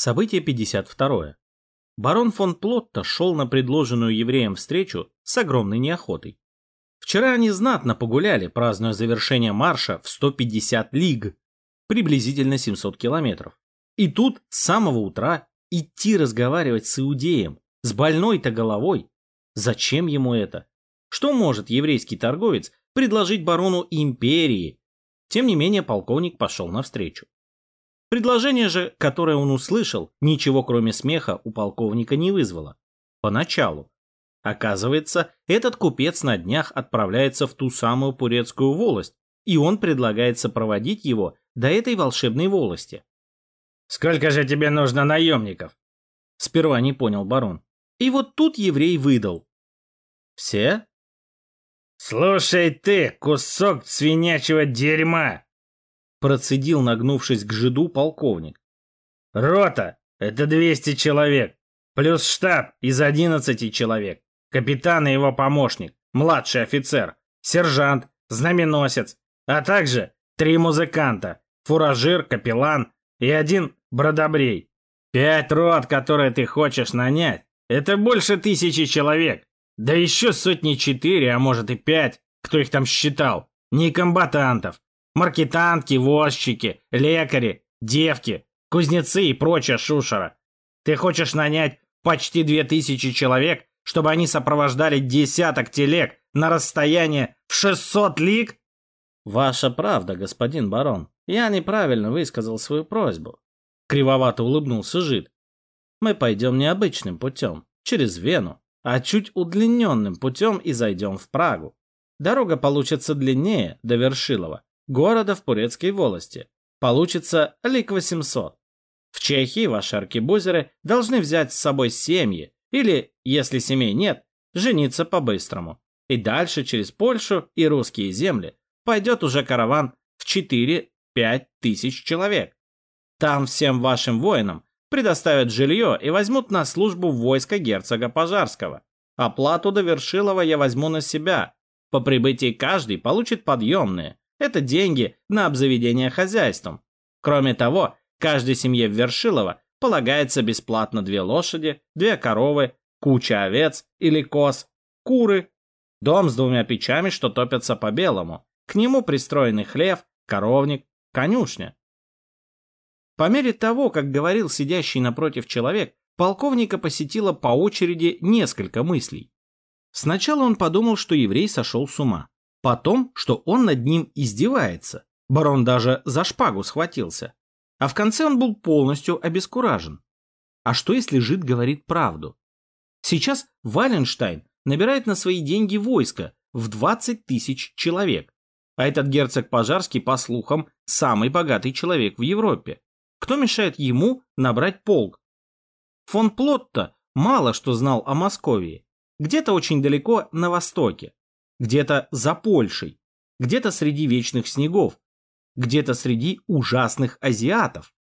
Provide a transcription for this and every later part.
Событие 52. Барон фон Плотта шел на предложенную евреям встречу с огромной неохотой. Вчера они знатно погуляли, празднуя завершение марша в 150 лиг, приблизительно 700 километров. И тут с самого утра идти разговаривать с иудеем, с больной-то головой. Зачем ему это? Что может еврейский торговец предложить барону империи? Тем не менее полковник пошел навстречу. Предложение же, которое он услышал, ничего кроме смеха у полковника не вызвало. Поначалу. Оказывается, этот купец на днях отправляется в ту самую Пурецкую волость, и он предлагает сопроводить его до этой волшебной волости. «Сколько же тебе нужно наемников?» Сперва не понял барон. И вот тут еврей выдал. «Все?» «Слушай ты, кусок свинячьего дерьма!» Процедил, нагнувшись к жиду, полковник. «Рота — это 200 человек, плюс штаб из 11 человек, капитан и его помощник, младший офицер, сержант, знаменосец, а также три музыканта, фуражир, капеллан и один бродобрей. Пять рот, которые ты хочешь нанять, это больше тысячи человек. Да еще сотни четыре, а может и пять, кто их там считал, не комбатантов. Маркетантки, возчики, лекари, девки, кузнецы и прочая шушера. Ты хочешь нанять почти две тысячи человек, чтобы они сопровождали десяток телег на расстояние в 600 лиг? Ваша правда, господин барон. Я неправильно высказал свою просьбу. Кривовато улыбнулся жид. Мы пойдем необычным путем, через Вену, а чуть удлиненным путем и зайдем в Прагу. Дорога получится длиннее до Вершилова, города в Пурецкой волости. Получится лик 800. В Чехии ваши аркебузеры должны взять с собой семьи, или, если семей нет, жениться по-быстрому. И дальше через Польшу и русские земли пойдет уже караван в 4-5 тысяч человек. Там всем вашим воинам предоставят жилье и возьмут на службу войска герцога Пожарского. Оплату до Вершилова я возьму на себя. По прибытии каждый получит подъемные, это деньги на обзаведение хозяйством. Кроме того, каждой семье в Вершилово полагается бесплатно две лошади, две коровы, куча овец или коз, куры, дом с двумя печами, что топятся по-белому, к нему пристроенный хлев, коровник, конюшня. По мере того, как говорил сидящий напротив человек, полковника посетило по очереди несколько мыслей. Сначала он подумал, что еврей сошел с ума. Потом, что он над ним издевается. Барон даже за шпагу схватился. А в конце он был полностью обескуражен. А что если жид говорит правду? Сейчас Валенштайн набирает на свои деньги войско в 20 тысяч человек. А этот герцог Пожарский, по слухам, самый богатый человек в Европе. Кто мешает ему набрать полк? Фон Плотто мало что знал о Московии. Где-то очень далеко на востоке где-то за Польшей, где-то среди вечных снегов, где-то среди ужасных азиатов.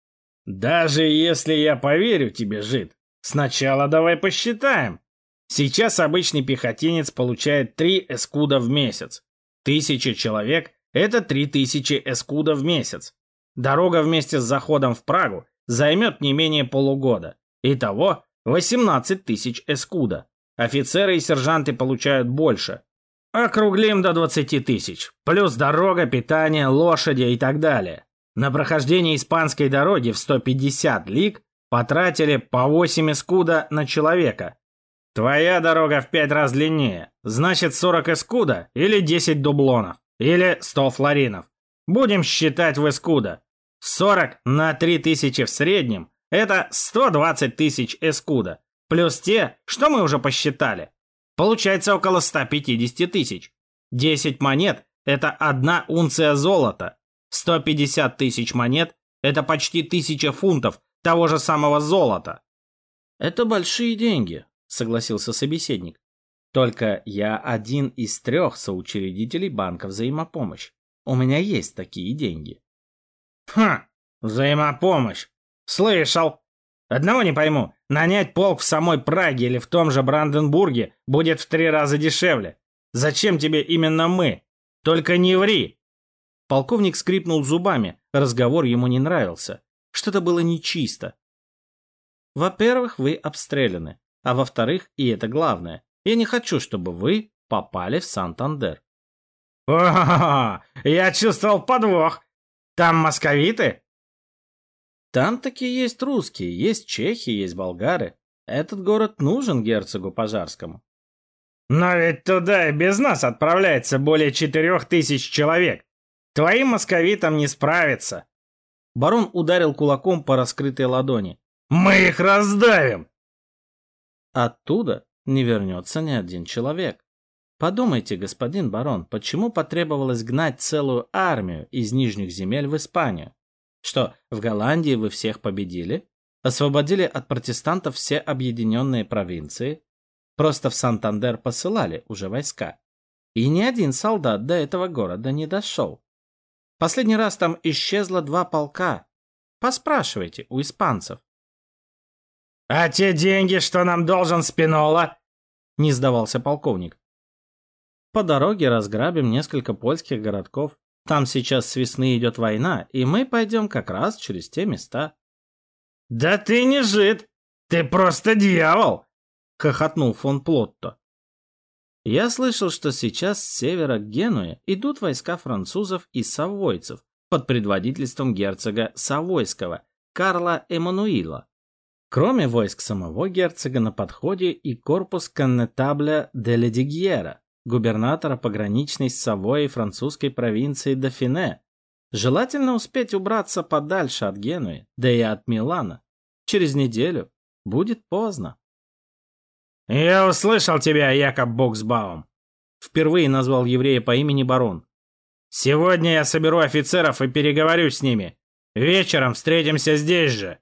Даже если я поверю тебе, жид, сначала давай посчитаем. Сейчас обычный пехотинец получает 3 эскуда в месяц. Тысяча человек – это 3000 эскуда в месяц. Дорога вместе с заходом в Прагу займет не менее полугода. Итого 18 тысяч эскуда. Офицеры и сержанты получают больше. Округлим до 20 тысяч. Плюс дорога, питание, лошади и так далее. На прохождение испанской дороги в 150 лиг потратили по 8 эскуда на человека. Твоя дорога в 5 раз длиннее. Значит 40 эскуда или 10 дублонов. Или 100 флоринов. Будем считать в эскуда. 40 на 3000 в среднем – это 120 тысяч эскуда. Плюс те, что мы уже посчитали. Получается около 150 тысяч. 10 монет – это одна унция золота. 150 тысяч монет – это почти тысяча фунтов того же самого золота. Это большие деньги, согласился собеседник. Только я один из трех соучредителей банка взаимопомощь. У меня есть такие деньги. Хм, взаимопомощь. Слышал. Одного не пойму. Нанять полк в самой Праге или в том же Бранденбурге будет в три раза дешевле. Зачем тебе именно мы? Только не ври!» Полковник скрипнул зубами, разговор ему не нравился. Что-то было нечисто. Во-первых, вы обстреляны. А во-вторых, и это главное, я не хочу, чтобы вы попали в Сантандер. О, я чувствовал подвох. Там московиты? Там такие есть русские, есть чехи, есть болгары. Этот город нужен герцогу Пожарскому. Но ведь туда и без нас отправляется более четырех тысяч человек. Твоим московитам не справиться. Барон ударил кулаком по раскрытой ладони. Мы их раздавим. Оттуда не вернется ни один человек. Подумайте, господин барон, почему потребовалось гнать целую армию из нижних земель в Испанию? Что, в Голландии вы всех победили? Освободили от протестантов все объединенные провинции? Просто в Сантандер посылали уже войска. И ни один солдат до этого города не дошел. Последний раз там исчезло два полка. Поспрашивайте у испанцев. «А те деньги, что нам должен Спинола?» — не сдавался полковник. «По дороге разграбим несколько польских городков. Там сейчас с весны идет война, и мы пойдем как раз через те места». «Да ты не жид! Ты просто дьявол!» — хохотнул фон Плотто. «Я слышал, что сейчас с севера к Генуе идут войска французов и савойцев под предводительством герцога Савойского Карла Эммануила. Кроме войск самого герцога на подходе и корпус коннетабля де Ледигьера, губернатора пограничной с Савойей французской провинции Дофине. Желательно успеть убраться подальше от Генуи, да и от Милана. Через неделю будет поздно. «Я услышал тебя, Якоб Боксбаум», — впервые назвал еврея по имени барон. «Сегодня я соберу офицеров и переговорю с ними. Вечером встретимся здесь же».